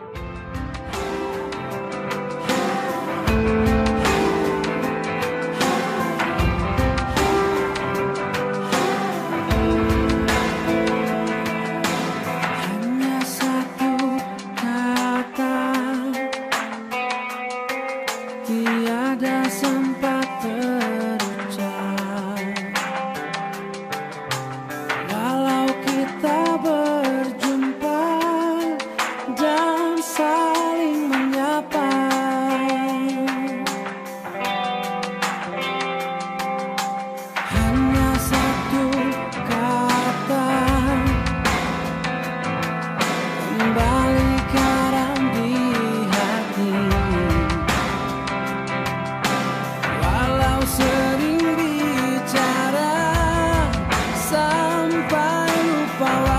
you para